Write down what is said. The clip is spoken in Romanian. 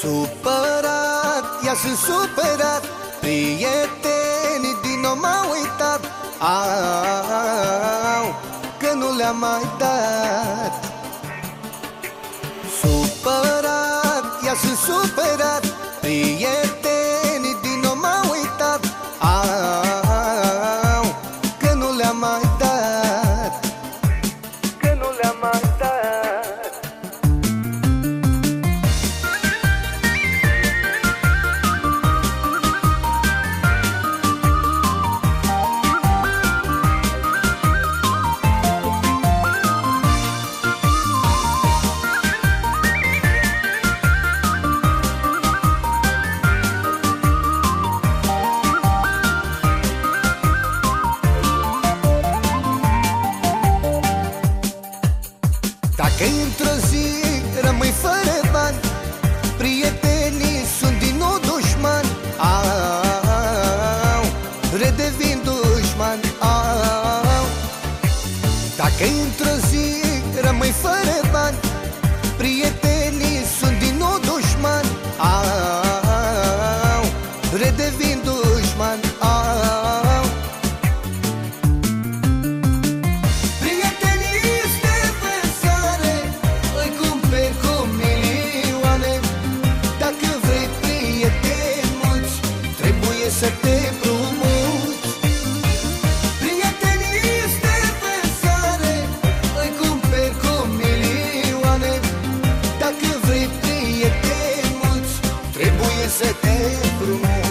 Supărat, ia sunt supărat. Prietenii din nou m-au uitat. Au, că nu le-am mai dat. Supărat, ia sunt supărat Dacă într-o zi rămâi fără bani Prietenii sunt din nou dușmani. Au, redevin dușmani Au, dacă într-o zi rămâi fără bani Prietenii sunt din nou dușmani. Au, redevin dușmani. să te promut Prietenii este pe sare Îi cumperi cu milioane. Dacă vrei prieteni mulți Trebuie să te promut